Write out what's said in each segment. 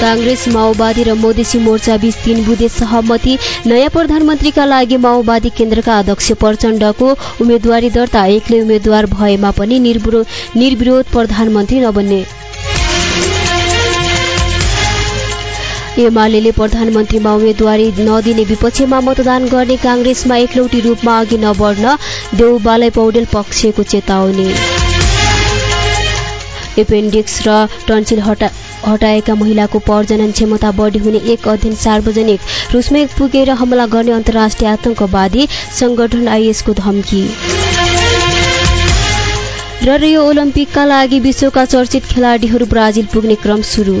काङ्ग्रेस माओवादी र मधेसी मोर्चा बीच तीन बुधे सहमति। नयाँ प्रधानमन्त्रीका लागि माओवादी केन्द्रका अध्यक्ष प्रचण्डको उम्मेद्वारी दर्ता एक्लै उम्मेद्वार भएमा पनि निर्विरोध प्रधानमन्त्री नबन्ने। एमाले प्रधानमन्त्रीमा उम्मेद्वारी नदिने विपक्षमा मतदान गर्ने काङ्ग्रेसमा एकलौटी रूपमा अघि नबढ्न देउबालाई पौडेल पक्षको चेतावनी। एपेन्डिक्स र टन्सिल हटा हटाएका महिलाको प्रजनन क्षमता बढी हुने एक अध्ययन सार्वजनिक रुसमै पुगेर हमला गर्ने अन्तर्राष्ट्रिय आतंकवादी संगठन आइएसको धम्की। र रियो ओलम्पिकका लागि विश्वका चर्चित खेलाडीहरू ब्राजिल पुग्ने क्रम सुरु।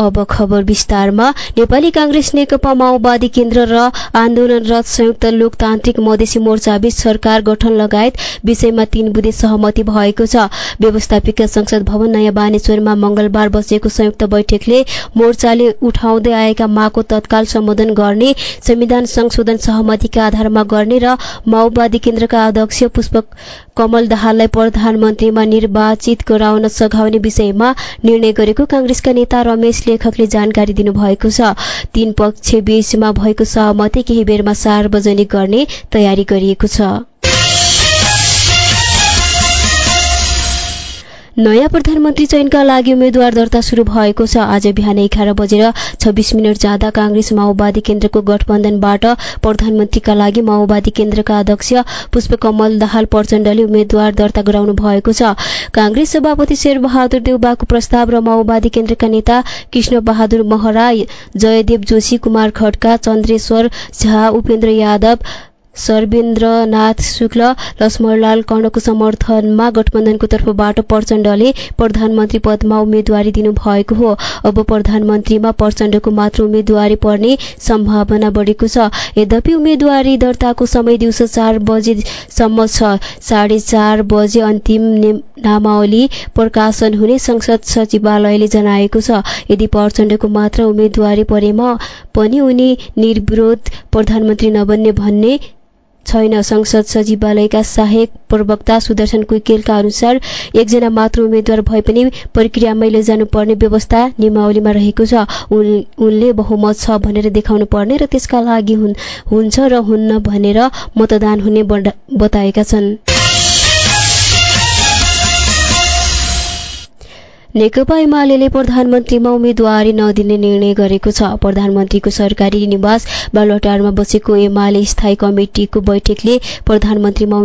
अब खबर विस्तारमा। नेपाली काङ्ग्रेस नेकपा माओवादी केन्द्र र आन्दोलनरत संयुक्त लोकतान्त्रिक मधेसी मोर्चाबीच सरकार गठन लगायत विषयमा तीन बुधे सहमति भएको छ। व्यवस्थापिका संसद भवन नयाँ बानेश्वरमा मंगलबार बसेको संयुक्त बैठकले मोर्चाले उठाउँदै आएका मागको तत्काल सम्बोधन गर्ने संविधान संशोधन सहमतिका आधारमा गर्ने र माओवादी केन्द्रका अध्यक्ष पुष्प कमल दाहाललाई प्रधानमन्त्रीमा निर्वाचित गराउन सघाउने विषयमा निर्णय गरेको काङ्ग्रेसका नेता रमेश लेखकले जानकारी दिनुभएको छ। तीन पक्ष बीचमा भएको सहमति केही बेरमा सार्वजनिक गर्ने तयारी गरिएको छ। नयाँ प्रधानमन्त्री चयनका लागि उम्मेद्वार दर्ता शुरू भएको छ। आज बिहान एघार बजेर छब्बिस मिनट जाँदा काङ्ग्रेस माओवादी केन्द्रको गठबन्धनबाट प्रधानमन्त्रीका लागि माओवादी केन्द्रका अध्यक्ष पुष्पकमल दाहाल प्रचण्डले उम्मेद्वार दर्ता गराउनु भएको छ। काङ्ग्रेस सभापति शेरबहादुर देउबाको प्रस्ताव र माओवादी केन्द्रका नेता कृष्ण बहादुर महरा जयदेव जोशी कुमार खड्का चन्द्रेश्वर झा उपेन्द्र यादव सर्वेन्द्रनाथ शुक्ल लक्ष्मणलाल कर्णको समर्थनमा गठबन्धनको तर्फबाट प्रचण्डले प्रधानमन्त्री पदमा उम्मेद्वारी दिनुभएको हो। अब प्रधानमन्त्रीमा प्रचण्डको मात्र उम्मेद्वारी पर्ने सम्भावना बढेको छ। यद्यपि उम्मेद्वारी दर्ताको समय दिउँसो चार बजेसम्म छ। साढे चार बजे अन्तिम नामावली प्रकाशन हुने संसद सचिवालयले जनाएको छ। यदि प्रचण्डको मात्र उम्मेद्वारी परेमा पनि उनी निर्विरोध प्रधानमन्त्री नबन्ने भन्ने छैन। संसद सचिवालयका सहायक प्रवक्ता सुदर्शन कुइकेलका अनुसार एकजना मात्र उम्मेद्वार भए पनि प्रक्रियामै लैजानुपर्ने व्यवस्था नियमावलीमा रहेको छ। उनले बहुमत छ भनेर देखाउनु पर्ने र त्यसका लागि हुन्छ र हुन्न भनेर मतदान हुने बताएका छन्। नेकपा एमाले प्रधानमन्त्रीमा उम्मेद्वारी नदिने निर्णय गरेको छ। प्रधानमन्त्रीको सरकारी निवास बालुवाटारमा बसेको एमाले स्थायी कमिटिको बैठकले प्रधानमन्त्रीमा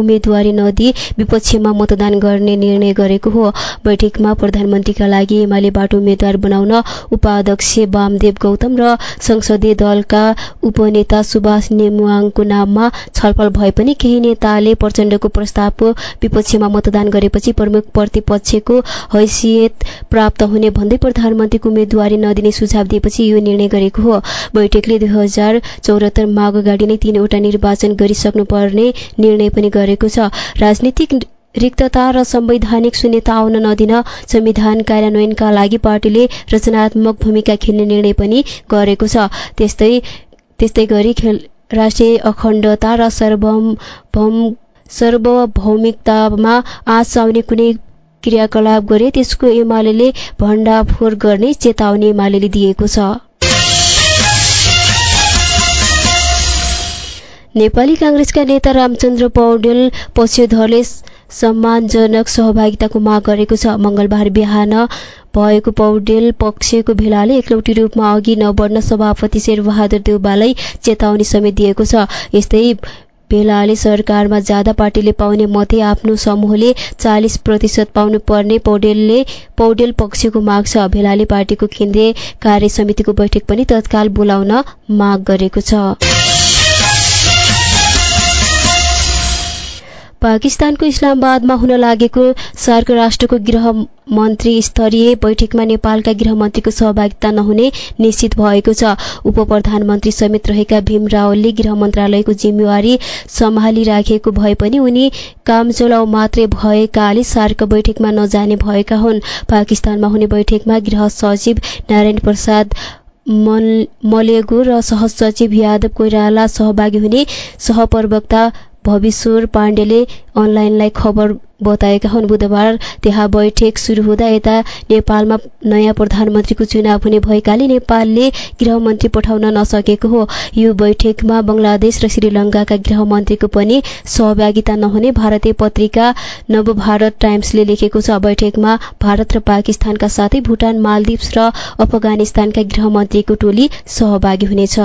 उम्मेद्वारी नदिई विपक्षमा मतदान गर्ने निर्णय गरेको हो। बैठकमा प्रधानमन्त्रीका लागि एमालेबाट उम्मेद्वार बनाउन उपाध्यक्ष वामदेव गौतम र संसदीय दलका उपनेता सुभाष नेमुवाङको नाममा छलफल भए पनि केही नेताले प्रचण्डको प्रस्तावको विपक्षमा मतदान गरेपछि प्रमुख प्रतिपक्षको हैसियत हैसियत प्राप्त हुने भन्दै प्रधानमन्त्रीको उम्मेद्वारी नदिने सुझाव दिएपछि यो निर्णय गरेको हो। बैठकले दुई हजार चौरात्तर माघ अगाडि नै तीनवटा निर्वाचन गरिसक्नुपर्ने निर्णय पनि गरेको छ। राजनीतिक रिक्तता र संवैधानिक शून्यता आउन नदिन संविधान कार्यान्वयनका लागि पार्टीले रचनात्मक भूमिका खेल्ने निर्णय पनि गरेको छ। त्यस्तै त्यस्तै गरी राष्ट्रिय अखण्डता र सार्वभौमिकतामा आँच आउने कुनै क्रियाकलाप गरे त्यसको एमाले भण्डाफोर गर्ने चेतावनी एमाले दिएको छ। नेपाली काङ्ग्रेसका नेता रामचन्द्र पौडेल पक्षधरले सम्मानजनक सहभागिताको माग गरेको छ। मंगलबार बिहान भएको पौडेल पक्षको भेलाले एकलौटी रूपमा अघि नबढ्न सभापति शेरबहादुर देउबालाई चेतावनी समेत दिएको छ। यस्तै भेलाले सरकारमा जाँदा पार्टीले पाउने मते आफ्नो समूहले चालिस प्रतिशत पाउनुपर्ने पौडेलले पौडेल पक्षको माग छ। भेलाले पार्टीको केन्द्रीय कार्य समितिको बैठक पनि तत्काल बोलाउन माग गरेको छ। पाकिस्तानको इस्लामाबादमा हुन लागेको सार्क राष्ट्रको गृह मन्त्री स्तरीय बैठकमा नेपालका गृहमन्त्रीको सहभागिता नहुने निश्चित भएको छ। उप प्रधानमन्त्री समेत रहेका भीम रावलले गृह मन्त्रालयको जिम्मेवारी सम्हालिराखेको भए पनि उनी काम चलाउ मात्रै भएकाले सार्क बैठकमा नजाने भएका हुन्। पाकिस्तानमा हुने बैठकमा गृह सचिव नारायण प्रसाद मलेगु र सहसचिव यादव कोइराला सहभागी हुने सहप्रवक्ता भविश्वर पाण्डेले अनलाइनलाई खबर बताएका हुन्। बुधबार त्यहाँ बैठक सुरु हुँदा यता नेपालमा नयाँ प्रधानमन्त्रीको चुनाव हुने भएकाले नेपालले गृहमन्त्री पठाउन नसकेको हो। यो बैठकमा बङ्गलादेश र श्रीलङ्काका गृहमन्त्रीको पनि सहभागिता नहुने भारतीय पत्रिका नवभारत टाइम्सले लेखेको छ। बैठकमा भारत र पाकिस्तानका साथै भुटान मालदिप्स र अफगानिस्तानका गृहमन्त्रीको टोली सहभागी हुनेछ।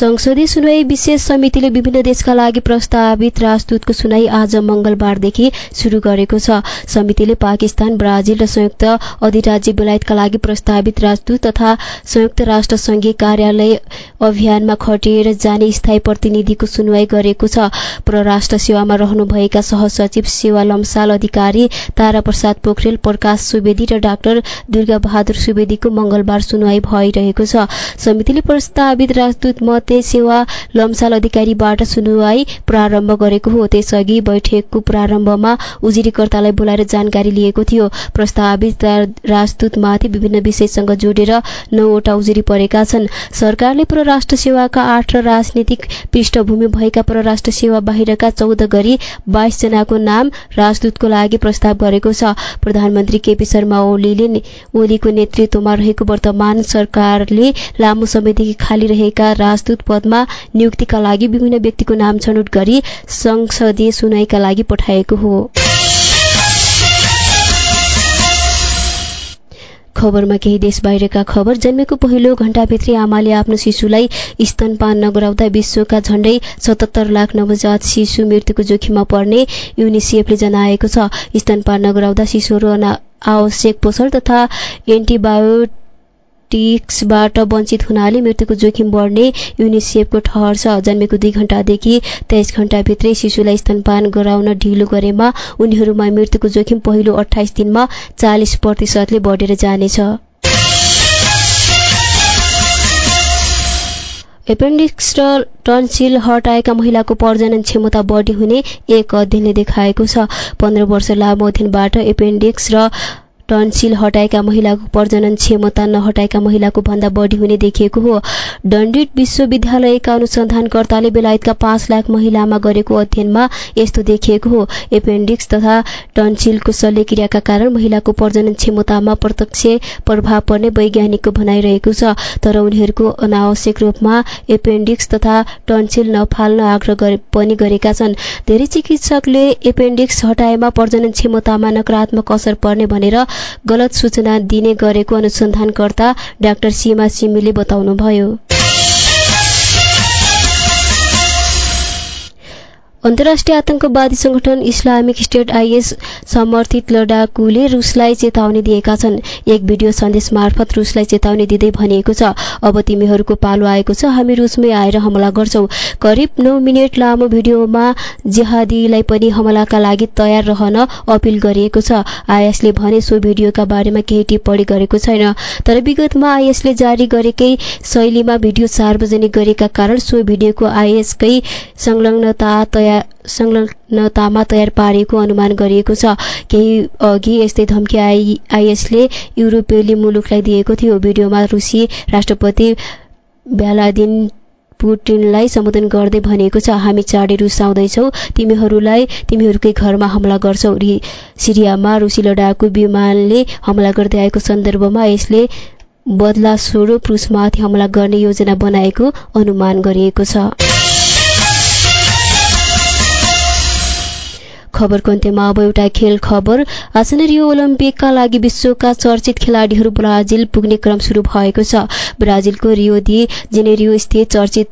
संसदीय सुनवाई विशेष समितिले विभिन्न देशका लागि प्रस्तावित राजदूतको सुनाई आज मंगलबारदेखि शुरू गरेको छ। समितिले पाकिस्तान ब्राजिल र संयुक्त अधिराज्य बेलायतका लागि प्रस्तावित राजदूत तथा संयुक्त राष्ट्र संघीय कार्यालय अभियानमा खटिएर जाने स्थायी प्रतिनिधिको सुनवाई गरेको छ। परराष्ट्र सेवामा रहनुभएका सहसचिव सेवा लम्साल अधिकारी तारा प्रसाद पोखरेल प्रकाश सुवेदी र डाक्टर दुर्गा बहादुर सुवेदीको मंगलबार सुनवाई भइरहेको छ। समितिले प्रस्तावित राजदूत मत सेवा लम्साल अधिकारीबाट सुनवाई प्रारम्भ गरेको हो। त्यसअघि बैठकको प्रारम्भमा उजुरीकर्तालाई बोलाएर जानकारी लिएको थियो। प्रस्तावित राजदूतमाथि विभिन्न विषयसँग जोडेर नौवटा उजुरी परेका छन्। सरकारले परराष्ट्र सेवाका आठ र राजनीतिक पृष्ठभूमि भएका परराष्ट्र सेवा बाहिरका चौध गरी बाइस जनाको नाम राजदूतको लागि प्रस्ताव गरेको छ। प्रधानमन्त्री केपी शर्मा ओलीले ओलीको नेतृत्वमा रहेको वर्तमान सरकारले लामो समयदेखि खाली रहेका राजदूत पदमा नियुक्तिका लागि विभिन्न व्यक्तिको नाम छनौट गरी संसदीय सुनाईका लागि पठाएको हो। खबरमा केही देश बाहिरका खबर। जन्मेको पहिलो घण्टाभित्रै आमाले आफ्नो शिशुलाई स्तनपान नगराउँदा विश्वका झण्डै सतहत्तर लाख नवजात शिशु मृत्युको जोखिममा पर्ने युनिसेफले जनाएको छ। स्तनपान नगराउँदा शिशुहरू आवश्यक पोषण तथा एन्टिबायोटिक टिक्सबाट वञ्चित हुनाले मृत्युको जोखिम बढ्ने युनिसेफको ठहर छ। जन्मेको दुई घण्टादेखि तेइस घण्टाभित्रै शिशुलाई स्तनपान गराउन ढिलो गरेमा उनीहरूमा मृत्युको जोखिम पहिलो अठाइस दिनमा चालिस प्रतिशतले बढेर जानेछ। एपेन्डिक्स र टन्सिल हटाएका महिलाको प्रजनन क्षमता बढी हुने एक अध्ययनले देखाएको छ। पन्ध्र वर्ष लामो अध्ययनबाट एपेन्डिक्स र टन्सिल हटाएका महिलाको प्रजनन क्षमता नहटाएका महिलाको भन्दा बढी हुने देखिएको हो। डन्डिट विश्वविद्यालयका अनुसन्धानकर्ताले बेलायतका पाँच लाख महिलामा गरेको अध्ययनमा यस्तो देखिएको हो। एपेन्डिक्स तथा टन्सिलको शल्यक्रियाका कारण महिलाको प्रजनन क्षमतामा प्रत्यक्ष प्रभाव पर्ने वैज्ञानिकको भनाइरहेको छ। तर उनीहरूको अनावश्यक रूपमा एपेन्डिक्स तथा टन्सिल नफाल्न आग्रह पनि गरेका छन्। धेरै चिकित्सकले एपेन्डिक्स हटाएमा प्रजनन क्षमतामा नकारात्मक असर पर्ने भनेर गलत सूचना दिने गरेको अनुसन्धानकर्ता डाक्टर सीमा सिमीले बताउनुभयो। अन्तर्राष्ट्रिय आतंकवादी संगठन इस्लामिक स्टेट आइएस समर्थित लडाकुले रुसलाई चेतावनी दिएका छन्। एक भिडियो सन्देश मार्फत रुसलाई चेतावनी दिँदै भनिएको छ अब तिमीहरूको पालो आएको छ हामी रुसमै आएर हमला गर्छौ। करिब नौ मिनट लामो भिडियोमा जेहादीलाई पनि हमलाका लागि तयार रहन अपिल गरिएको छ। आइएसले भने सो भिडियोका बारेमा केही टिप्पणी गरेको छैन। तर विगतमा आइएसले जारी गरेकै शैलीमा भिडियो सार्वजनिक गरेका कारण सो भिडियोको आइएसकै संलग्नता संलग्नतामा तयार पारेको अनुमान गरिएको छ। केही अघि यस्तै धम्की आइएसले युरोपेली मुलुकलाई दिएको थियो। भिडियोमा रुसी राष्ट्रपति भ्यालादिन पुटिनलाई सम्बोधन गर्दै भनेको छ हामी चाँडै रुस आउँदैछौ। तिमीहरूलाई तिमीहरूकै घरमा हमला गर्छौ। सिरियामा रुसी लडाकु विमानले हमला गर्दै आएको सन्दर्भमा यसले बदला स्वरूप रुसमाथि हमला गर्ने योजना बनाएको अनुमान गरिएको छ। खबरको अन्त्यमा अब एउटा खेल खबर। आसन ओलम्पिकका लागि विश्वका चर्चित खेलाडीहरू ब्राजिल पुग्ने क्रम सुरु भएको छ। ब्राजिलको रियो दि जेनेरियो स्थित चर्चित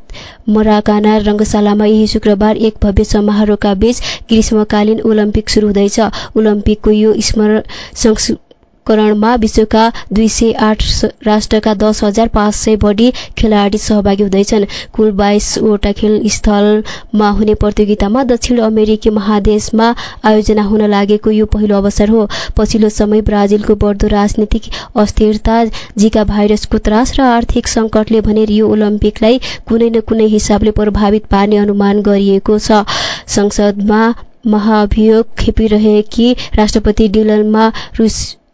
मराकाना रङ्गशालामा यही शुक्रबार एक भव्य समारोहका बीच ग्रीष्मकालीन ओलम्पिक सुरु हुँदैछ। ओलम्पिकको यो स्मरण करणमा विश्वका दुई सय आठ राष्ट्रका दस हजार पाँच सय बढी खेलाडी सहभागी हुँदैछन्। कुल बाइसवटा खेलस्थलमा हुने प्रतियोगितामा दक्षिण अमेरिकी महादेशमा आयोजना हुन लागेको यो पहिलो अवसर हो। पछिल्लो समय ब्राजिलको बढ्दो राजनीतिक अस्थिरता जिका भाइरसको त्रास र आर्थिक सङ्कटले भने रियो ओलम्पिकलाई कुनै न कुनै हिसाबले प्रभावित पार्ने अनुमान गरिएको छ। संसदमा महाभियोग खेपिरहेकी राष्ट्रपति डिलनमा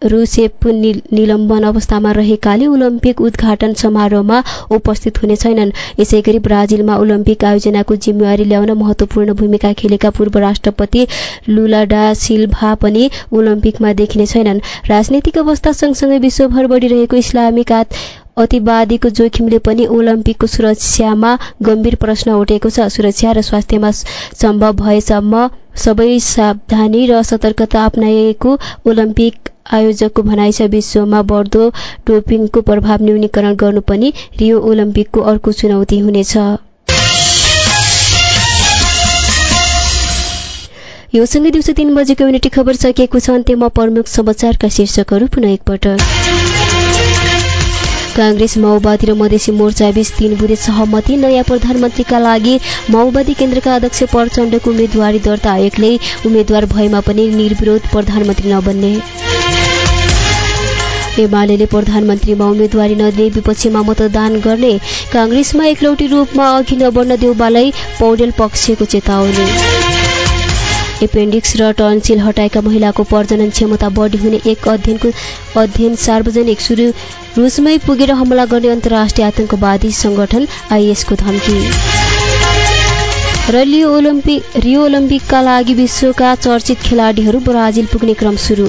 रुसेप निलम्बन अवस्थामा रहेकाले ओलम्पिक उद्घाटन समारोहमा उपस्थित हुने छैनन्। यसै गरी ब्राजिलमा ओलम्पिक आयोजनाको जिम्मेवारी ल्याउन महत्वपूर्ण भूमिका खेलेका पूर्व राष्ट्रपति लुलाडा सिल्भा पनि ओलम्पिकमा देखिने छैनन्। राजनैतिक अवस्था सँगसँगै विश्वभर बढ़िरहेको इस्लामिक अतिवादीको जोखिमले पनि ओलम्पिकको सुरक्षामा गम्भीर प्रश्न उठेको छ। सुरक्षा र स्वास्थ्यमा सम्भव भएसम्म सबै सावधानी र सतर्कता अप्नाइएको ओलम्पिक आयोजकको भनाइ छ विश्वमा बढ्दो डोपिङको प्रभाव न्यूनीकरण गर्नु पनि रियो ओलम्पिकको अर्को चुनौती हुनेछ। यो सँगै दिउँसो तीन बजेको युनिटी खबर सकिएको छ अन्त्यमा प्रमुख समाचारका शीर्षकहरू पुनः एकपटक। काङ्ग्रेस माओवादी र मधेसी मोर्चा बीच तीन बुधे सहमति नयाँ प्रधानमन्त्रीका लागि माओवादी केन्द्रका अध्यक्ष प्रचण्डको उम्मेद्वारी दर्ता आयोगले उम्मेद्वार भएमा पनि निर्विरोध प्रधानमन्त्री नबन्ने। एमाले प्रधानमन्त्रीमा उम्मेद्वारी नदिने विपक्षीमा मतदान गर्ने काङ्ग्रेसमा एकलौटी रूपमा अघि नबढ्न देउबालाई पौडेल पक्षको चेतावनी। एपेन्डिक्स र टन्सिल हटाएका महिलाको प्रजनन क्षमता बढी हुने एक अध्ययनको अध्ययन सार्वजनिक सुरु रुसमै पुगेर हमला गर्ने अन्तर्राष्ट्रिय आतंकवादी संगठन आइएसको धम्की। र रियो ओलम्पिक रियो ओलम्पिकका लागि विश्वका चर्चित खेलाडीहरू ब्राजिल पुग्ने क्रम सुरु।